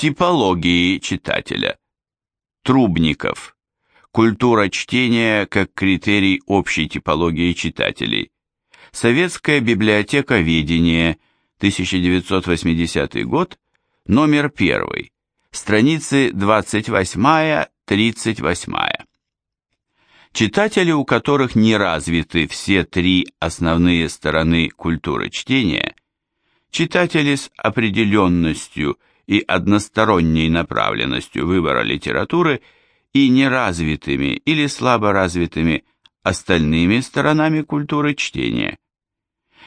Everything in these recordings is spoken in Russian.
Типологии читателя. Трубников. Культура чтения как критерий общей типологии читателей. Советская библиотека ведения, 1980 год, номер 1, страницы 28-38. Читатели, у которых не развиты все три основные стороны культуры чтения, читатели с определенностью и односторонней направленностью выбора литературы и неразвитыми или слабо развитыми остальными сторонами культуры чтения.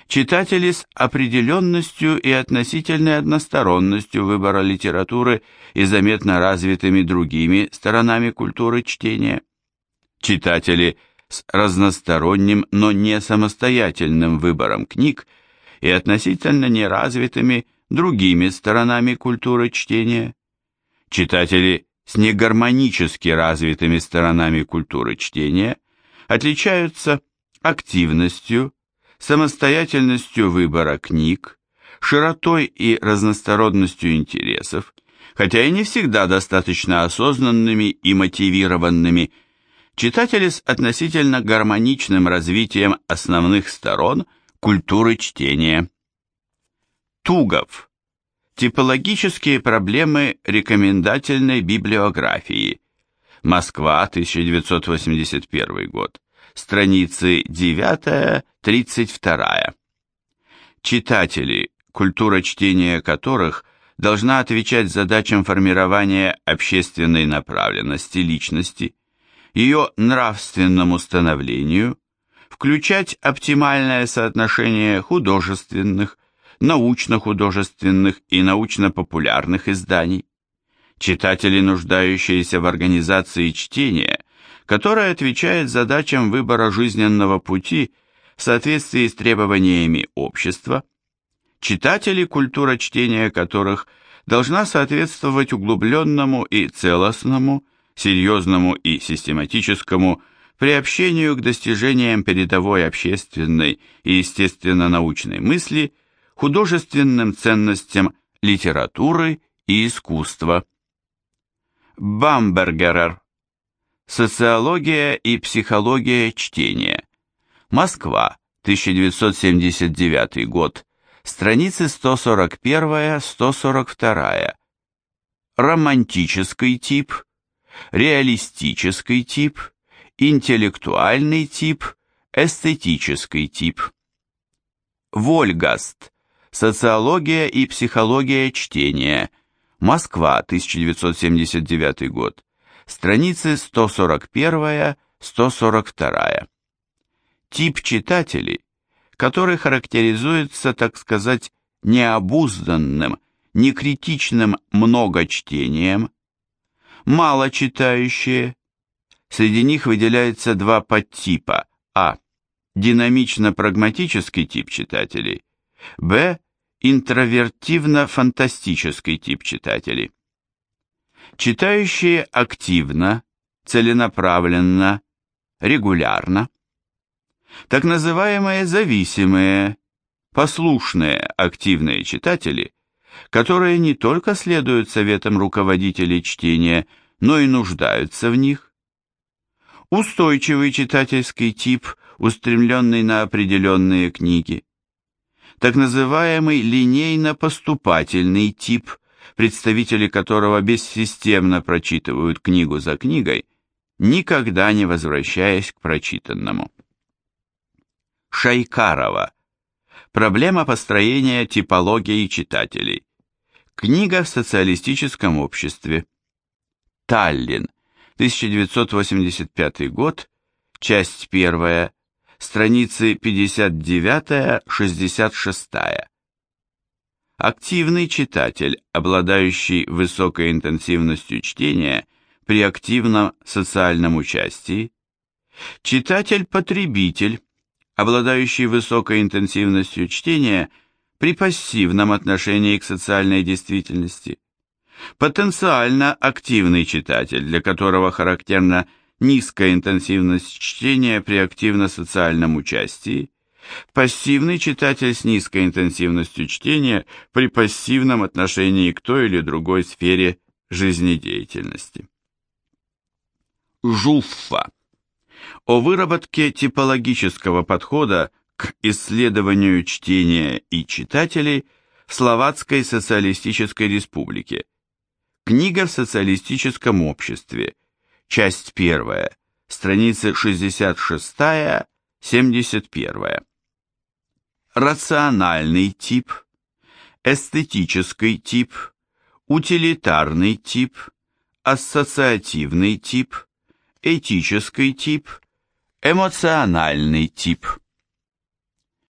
Читатели с определенностью и относительной односторонностью выбора литературы и заметно развитыми другими сторонами культуры чтения – читатели с разносторонним, но не самостоятельным выбором книг и относительно неразвитыми другими сторонами культуры чтения, читатели с негармонически развитыми сторонами культуры чтения отличаются активностью, самостоятельностью выбора книг, широтой и разносторонностью интересов, хотя и не всегда достаточно осознанными и мотивированными читатели с относительно гармоничным развитием основных сторон культуры чтения. Тугов. Типологические проблемы рекомендательной библиографии. Москва, 1981 год. Страницы 9-32. Читатели, культура чтения которых должна отвечать задачам формирования общественной направленности личности, ее нравственному становлению, включать оптимальное соотношение художественных, научно-художественных и научно-популярных изданий, читатели, нуждающиеся в организации чтения, которая отвечает задачам выбора жизненного пути в соответствии с требованиями общества, читатели, культура чтения которых должна соответствовать углубленному и целостному серьезному и систематическому приобщению к достижениям передовой общественной и естественно-научной мысли, художественным ценностям литературы и искусства. Бамбергерер. Социология и психология чтения. Москва, 1979 год. Страницы 141-142. Романтический тип – реалистический тип, интеллектуальный тип, эстетический тип. Вольгаст. Социология и психология чтения. Москва, 1979 год. Страницы 141-142. Тип читателей, который характеризуется, так сказать, необузданным, некритичным многочтением, мало читающие. Среди них выделяется два подтипа. А. Динамично-прагматический тип читателей. Б. Интровертивно-фантастический тип читателей. Читающие активно, целенаправленно, регулярно. Так называемые зависимые, послушные активные читатели которые не только следуют советам руководителей чтения, но и нуждаются в них. Устойчивый читательский тип, устремленный на определенные книги. Так называемый линейно-поступательный тип, представители которого бессистемно прочитывают книгу за книгой, никогда не возвращаясь к прочитанному. Шайкарова – Проблема построения типологии читателей. Книга в социалистическом обществе. Таллин, 1985 год, часть первая, страницы 59-66. Активный читатель, обладающий высокой интенсивностью чтения при активном социальном участии. Читатель-потребитель, обладающий высокой интенсивностью чтения при пассивном отношении к социальной действительности. Потенциально активный читатель, для которого характерна низкая интенсивность чтения при активно-социальном участии Пассивный читатель с низкой интенсивностью чтения при пассивном отношении к той или другой сфере жизнедеятельности. Жуффа. О выработке типологического подхода к исследованию чтения и читателей в Словацкой социалистической республике. Книга в социалистическом обществе. Часть первая. Страницы 66-71. Рациональный тип. Эстетический тип. Утилитарный тип. Ассоциативный тип этический тип, эмоциональный тип.